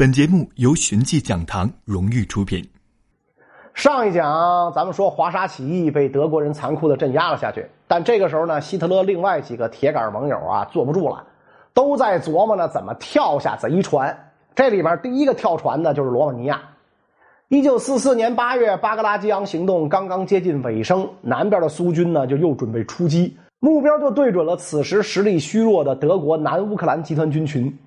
本节目由寻迹讲堂荣誉出品。上一讲咱们说华沙起义被德国人残酷的镇压了下去，但这个时候呢，希特勒另外几个铁杆盟友啊坐不住了，都在琢磨呢怎么跳下贼船。这里边第一个跳船的就是罗马尼亚。一九四四年八月，巴格拉基昂行动刚刚接近尾声，南边的苏军呢就又准备出击，目标就对准了此时实力虚弱的德国南乌克兰集团军群。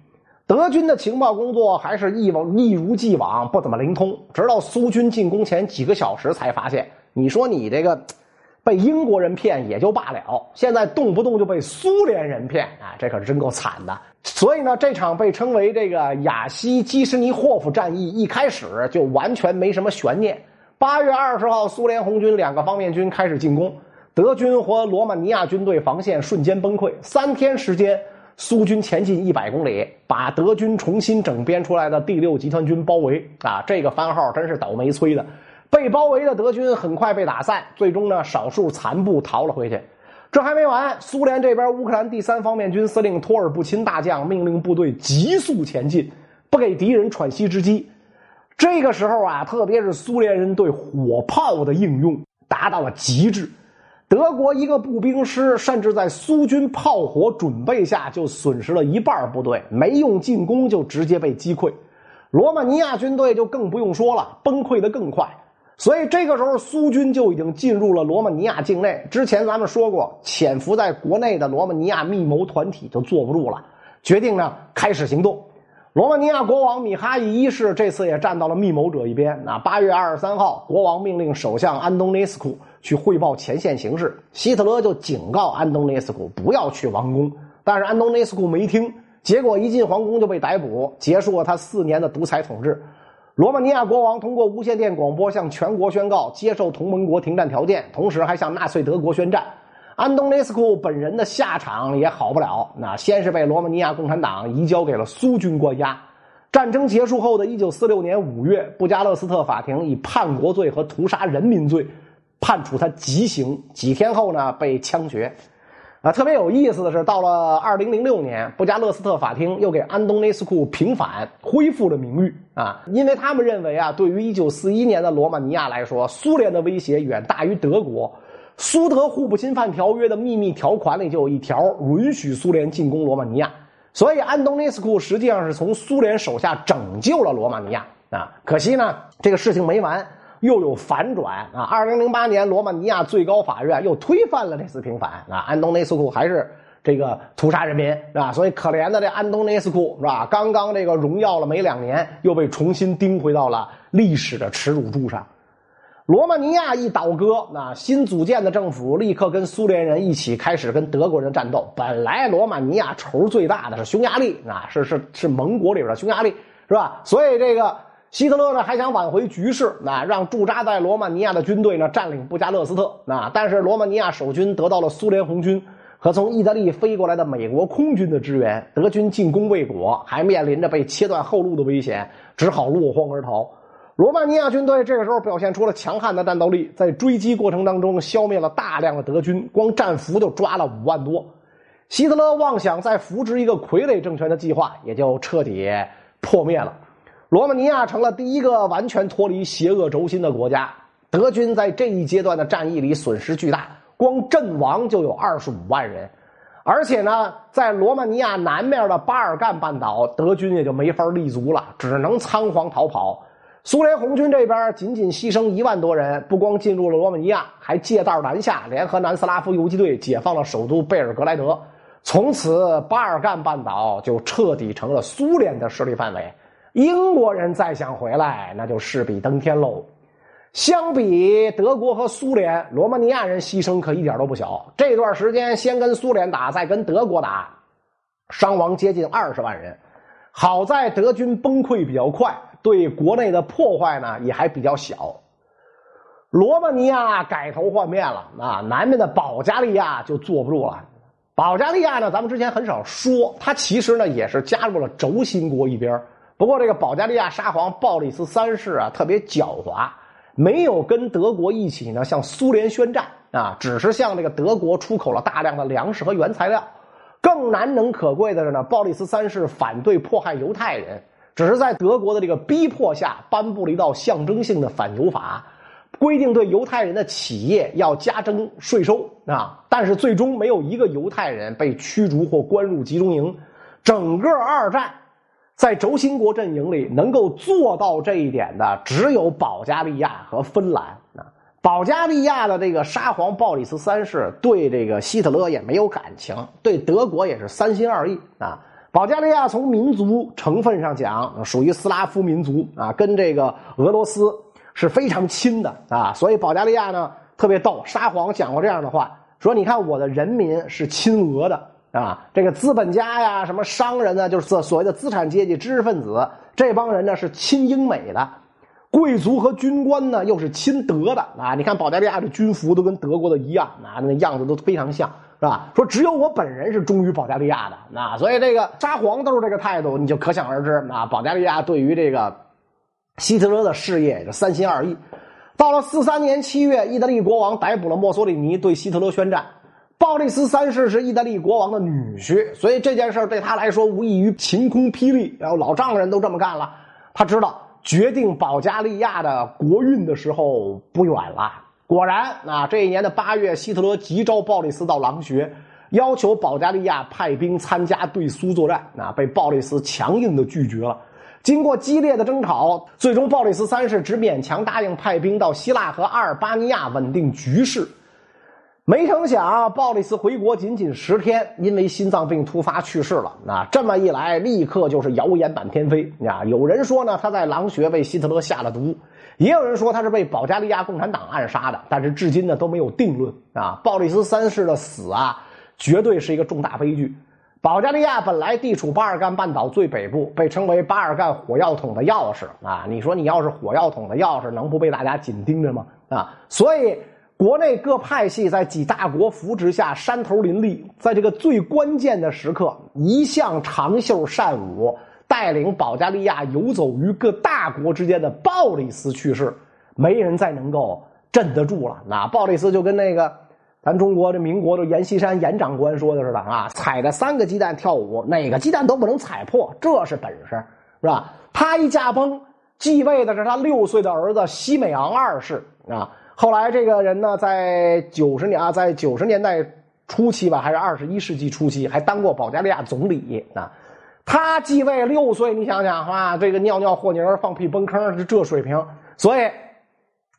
德军的情报工作还是一往一如既往不怎么灵通，直到苏军进攻前几个小时才发现。你说你这个 被英国人骗也就罢了，现在动不动就被苏联人骗啊，这可是真够惨的。所以呢，这场被称为这个雅西基什尼霍夫战役一开始就完全没什么悬念。八月二十号，苏联红军两个方面军开始进攻，德军和罗马尼亚军队防线瞬间崩溃，三天时间。苏军前进一百公里，把德军重新整编出来的第六集团军包围啊！这个番号真是倒霉催的。被包围的德军很快被打散，最终呢，少数残部逃了回去。这还没完，苏联这边乌克兰第三方面军司令托尔布钦大将命令部队急速前进，不给敌人喘息之机。这个时候啊，特别是苏联人对火炮的应用达到了极致。德国一个步兵师，甚至在苏军炮火准备下就损失了一半部队，没用进攻就直接被击溃。罗马尼亚军队就更不用说了，崩溃的更快。所以这个时候，苏军就已经进入了罗马尼亚境内。之前咱们说过，潜伏在国内的罗马尼亚密谋团体就坐不住了，决定呢开始行动。罗马尼亚国王米哈伊一世这次也站到了密谋者一边。那八月二十三号，国王命令首相安东内斯库。去汇报前线形势，希特勒就警告安东内斯库不要去王宫，但是安东内斯库没听，结果一进皇宫就被逮捕，结束了他四年的独裁统治。罗马尼亚国王通过无线电广播向全国宣告接受同盟国停战条件，同时还向纳粹德国宣战。安东内斯库本人的下场也好不了，那先是被罗马尼亚共产党移交给了苏军关押。战争结束后的一九四六年五月，布加勒斯特法庭以叛国罪和屠杀人民罪。判处他极刑，几天后呢被枪决，啊，特别有意思的是，到了二零零六年，布加勒斯特法庭又给安东内斯库平反，恢复了名誉啊，因为他们认为啊，对于一九四一年的罗马尼亚来说，苏联的威胁远大于德国，苏德互不侵犯条约的秘密条款里就有一条允许苏联进攻罗马尼亚，所以安东尼斯库实际上是从苏联手下拯救了罗马尼亚啊，可惜呢，这个事情没完。又有反转啊！二零零八年，罗马尼亚最高法院又推翻了这次平反啊！安东内斯库还是这个屠杀人民是吧？所以可怜的这安东内斯库是吧？刚刚这个荣耀了没两年，又被重新钉回到了历史的耻辱柱上。罗马尼亚一倒戈，那新组建的政府立刻跟苏联人一起开始跟德国人战斗。本来罗马尼亚仇最大的是匈牙利啊，是是是盟国里边的匈牙利是吧？所以这个。希特勒呢还想挽回局势，那让驻扎在罗马尼亚的军队呢占领布加勒斯特，那但是罗马尼亚守军得到了苏联红军和从意大利飞过来的美国空军的支援，德军进攻未果，还面临着被切断后路的危险，只好落荒而逃。罗马尼亚军队这个时候表现出了强悍的战斗力，在追击过程当中消灭了大量的德军，光战俘就抓了五万多。希特勒妄想再扶植一个傀儡政权的计划也就彻底破灭了。罗马尼亚成了第一个完全脱离邪恶轴心的国家。德军在这一阶段的战役里损失巨大，光阵亡就有二十五万人。而且呢，在罗马尼亚南面的巴尔干半岛，德军也就没法立足了，只能仓皇逃跑。苏联红军这边仅仅牺牲一万多人，不光进入了罗马尼亚，还借道南下，联合南斯拉夫游击队解放了首都贝尔格莱德。从此，巴尔干半岛就彻底成了苏联的势力范围。英国人再想回来，那就势比登天喽。相比德国和苏联，罗马尼亚人牺牲可一点都不小。这段时间，先跟苏联打，再跟德国打，伤亡接近二十万人。好在德军崩溃比较快，对国内的破坏呢也还比较小。罗马尼亚改头换面了，啊，南面的保加利亚就坐不住了。保加利亚呢，咱们之前很少说，它其实呢也是加入了轴心国一边。不过，这个保加利亚沙皇鲍里斯三世啊，特别狡猾，没有跟德国一起呢向苏联宣战啊，只是向这个德国出口了大量的粮食和原材料。更难能可贵的是呢，鲍里斯三世反对迫害犹太人，只是在德国的这个逼迫下，颁布了一道象征性的反犹法，规定对犹太人的企业要加征税收啊。但是最终没有一个犹太人被驱逐或关入集中营。整个二战，在轴心国阵营里能够做到这一点的，只有保加利亚和芬兰啊。保加利亚的这个沙皇鲍里斯三世对这个希特勒也没有感情，对德国也是三心二意啊。保加利亚从民族成分上讲，属于斯拉夫民族啊，跟这个俄罗斯是非常亲的啊，所以保加利亚呢特别逗。沙皇讲过这样的话，说：“你看我的人民是亲俄的啊，这个资本家呀，什么商人呢，就是所谓的资产阶级、知识分子这帮人呢是亲英美的，贵族和军官呢又是亲德的啊。你看保加利亚的军服都跟德国的一样啊，那样子都非常像。”是吧？说只有我本人是忠于保加利亚的，那所以这个沙皇都是这个态度，你就可想而知啊。保加利亚对于这个希特勒的事业是三心二意。到了四三年七月，意大利国王逮捕了墨索里尼，对希特勒宣战。鲍里斯三世是意大利国王的女婿，所以这件事对他来说无异于晴空霹雳。然后老丈人都这么干了，他知道决定保加利亚的国运的时候不远了。果然，啊，这一年的八月，希特勒急召鲍里斯到狼穴，要求保加利亚派兵参加对苏作战，啊，被鲍里斯强硬的拒绝了。经过激烈的争吵，最终鲍里斯三世只勉强答应派兵到希腊和阿尔巴尼亚稳定局势。没成想，鲍里斯回国仅仅十天，因为心脏病突发去世了。啊，这么一来，立刻就是谣言满天飞。啊，有人说呢，他在狼穴为希特勒下了毒。也有人说他是被保加利亚共产党暗杀的，但是至今呢都没有定论啊。鲍里斯三世的死啊，绝对是一个重大悲剧。保加利亚本来地处巴尔干半岛最北部，被称为巴尔干火药桶的钥匙啊。你说你要是火药桶的钥匙，能不被大家紧盯着吗？啊，所以国内各派系在几大国扶持下山头林立，在这个最关键的时刻，一向长袖善舞。带领保加利亚游走于各大国之间的鲍里斯去世，没人再能够镇得住了。那鲍里斯就跟那个咱中国的民国的阎锡山阎长官说的似的啊，踩着三个鸡蛋跳舞，哪个鸡蛋都不能踩破，这是本事，是吧？他一驾崩，继位的是他六岁的儿子西美昂二世啊。后来这个人呢，在九十年啊，在九十年代初期吧，还是二十一世纪初期，还当过保加利亚总理啊。他继位六岁，你想想啊，这个尿尿和泥放屁崩坑是这水平，所以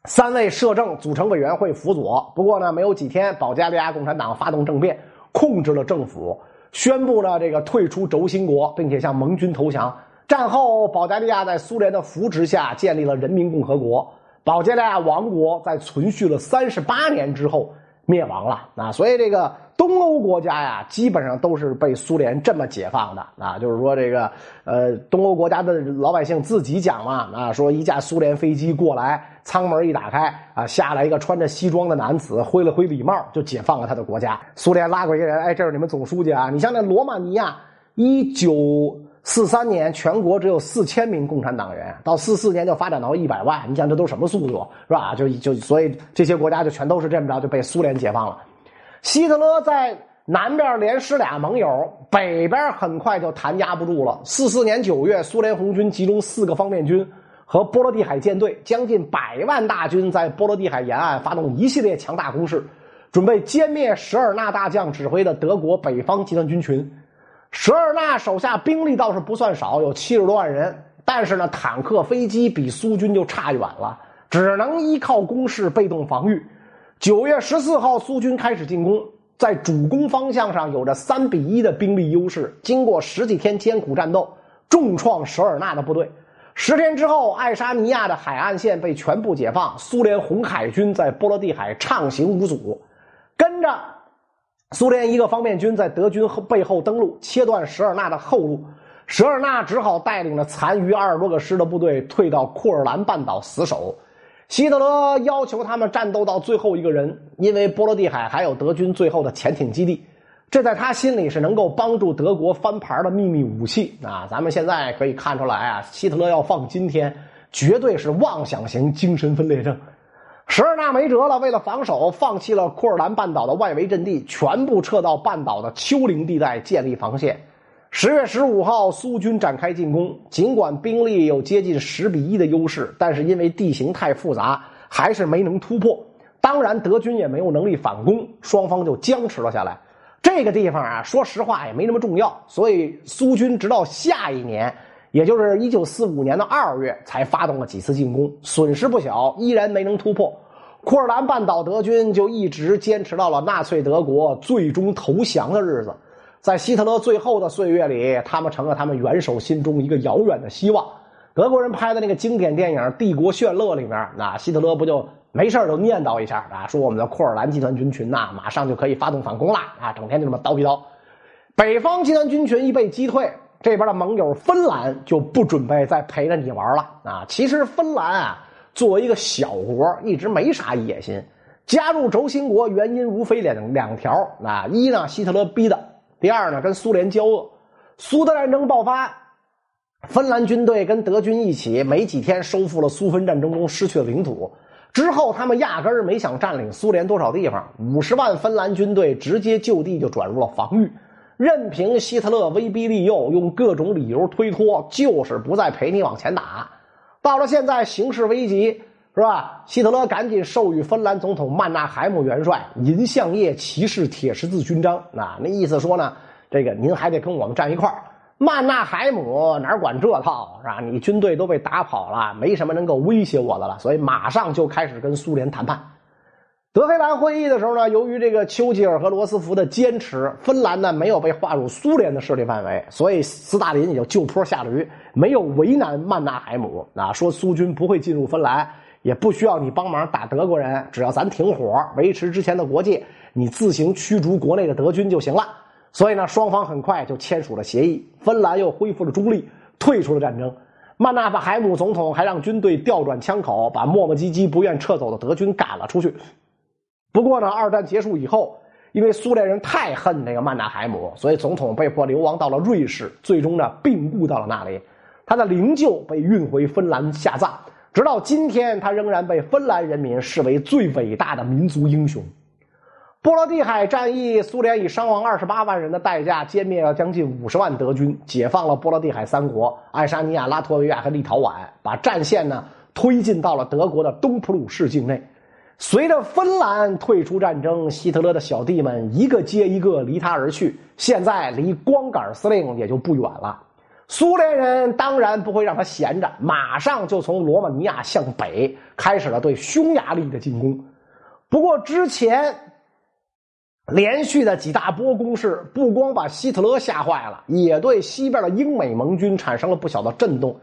三位摄政组成委员会辅佐。不过呢，没有几天，保加利亚共产党发动政变，控制了政府，宣布了这个退出轴心国，并且向盟军投降。战后，保加利亚在苏联的扶持下建立了人民共和国。保加利亚王国在存续了三十八年之后灭亡了啊！所以这个。东欧国家呀，基本上都是被苏联这么解放的啊，就是说这个呃，东欧国家的老百姓自己讲嘛啊，说一架苏联飞机过来，舱门一打开啊，下来一个穿着西装的男子，挥了挥礼帽，就解放了他的国家。苏联拉过一个人，哎，这是你们总书记啊。你像那罗马尼亚，一九四三年全国只有四千名共产党员，到四四年就发展到一百万，你想这都什么速度是吧？就就所以这些国家就全都是这么着就被苏联解放了。希特勒在南边连失俩盟友，北边很快就弹压不住了。四四年九月，苏联红军集中四个方面军和波罗的海舰队，将近百万大军在波罗的海沿岸发动一系列强大攻势，准备歼灭舍尔纳大将指挥的德国北方集团军群。舍尔纳手下兵力倒是不算少，有七十多万人，但是呢，坦克、飞机比苏军就差远了，只能依靠攻势被动防御。九月十四号，苏军开始进攻，在主攻方向上有着三比一的兵力优势。经过十几天艰苦战斗，重创舍尔纳的部队。十天之后，爱沙尼亚的海岸线被全部解放，苏联红海军在波罗的海畅行无阻。跟着，苏联一个方面军在德军后背后登陆，切断舍尔纳的后路。舍尔纳只好带领着残余二十多个师的部队退到库尔兰半岛死守。希特勒要求他们战斗到最后一个人，因为波罗的海还有德军最后的潜艇基地，这在他心里是能够帮助德国翻盘的秘密武器啊！咱们现在可以看出来啊，希特勒要放今天，绝对是妄想型精神分裂症。十二纳没辙了，为了防守，放弃了库尔兰半岛的外围阵地，全部撤到半岛的丘陵地带建立防线。十月十五号，苏军展开进攻。尽管兵力有接近十比一的优势，但是因为地形太复杂，还是没能突破。当然，德军也没有能力反攻，双方就僵持了下来。这个地方啊，说实话也没那么重要，所以苏军直到下一年，也就是一九四五年的二月，才发动了几次进攻，损失不小，依然没能突破。库尔兰半岛德军就一直坚持到了纳粹德国最终投降的日子。在希特勒最后的岁月里，他们成了他们元首心中一个遥远的希望。德国人拍的那个经典电影《帝国炫乐》里面，那希特勒不就没事就念叨一下啊，说我们的库尔兰集团军群呐，马上就可以发动反攻了啊，整天就这么叨逼叨。北方集团军群一被击退，这边的盟友芬兰就不准备再陪着你玩了啊。其实芬兰啊，作为一个小国，一直没啥野心。加入轴心国原因无非两两条啊，一呢，希特勒逼的。第二呢，跟苏联交恶，苏德战争爆发，芬兰军队跟德军一起，没几天收复了苏芬战争中失去的领土。之后，他们压根儿没想占领苏联多少地方，五十万芬兰军队直接就地就转入了防御，任凭希特勒威逼利诱，用各种理由推脱，就是不再陪你往前打。到了现在，形势危急。是吧？希特勒赶紧授予芬兰总统曼纳海姆元帅银相叶骑士铁十字勋章。那那意思说呢，这个您还得跟我们站一块儿。曼纳海姆哪管这套是吧？你军队都被打跑了，没什么能够威胁我的了，所以马上就开始跟苏联谈判。德黑兰会议的时候呢，由于这个丘吉尔和罗斯福的坚持，芬兰呢没有被划入苏联的势力范围，所以斯大林也就就坡下驴，没有为难曼纳海姆啊，说苏军不会进入芬兰。也不需要你帮忙打德国人，只要咱停火，维持之前的国界，你自行驱逐国内的德军就行了。所以呢，双方很快就签署了协议，芬兰又恢复了中立，退出了战争。曼纳法海姆总统还让军队调转枪口，把磨磨唧唧不愿撤走的德军赶了出去。不过呢，二战结束以后，因为苏联人太恨那个曼纳海姆，所以总统被迫流亡到了瑞士，最终呢病故到了那里。他的灵柩被运回芬兰下葬。直到今天，他仍然被芬兰人民视为最伟大的民族英雄。波罗的海战役，苏联以伤亡二十八万人的代价歼灭了将近五十万德军，解放了波罗的海三国——爱沙尼亚、拉脱维亚和立陶宛，把战线呢推进到了德国的东普鲁士境内。随着芬兰退出战争，希特勒的小弟们一个接一个离他而去，现在离光杆司令也就不远了。苏联人当然不会让他闲着，马上就从罗马尼亚向北开始了对匈牙利的进攻。不过之前连续的几大波攻势，不光把希特勒吓坏了，也对西边的英美盟军产生了不小的震动。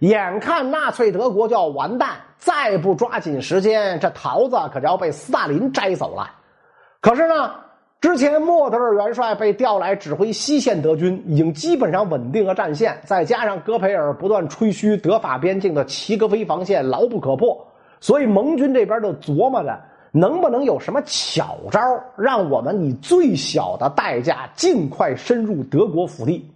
眼看纳粹德国就要完蛋，再不抓紧时间，这桃子可就要被斯大林摘走了。可是呢？之前莫德尔元帅被调来指挥西线德军，已经基本上稳定了战线。再加上戈培尔不断吹嘘德法边境的齐格菲防线牢不可破，所以盟军这边就琢磨着能不能有什么巧招，让我们以最小的代价尽快深入德国腹地。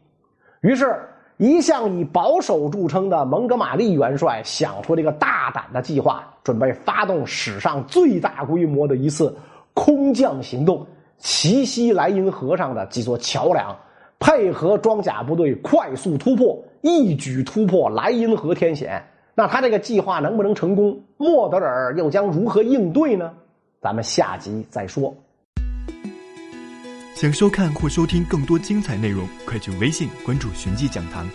于是，一向以保守著称的蒙哥马利元帅想出了一个大胆的计划，准备发动史上最大规模的一次空降行动。齐西莱茵河上的几座桥梁，配合装甲部队快速突破，一举突破莱茵河天险。那他这个计划能不能成功？莫德尔又将如何应对呢？咱们下集再说。想收看或收听更多精彩内容，快去微信关注“寻迹讲堂”。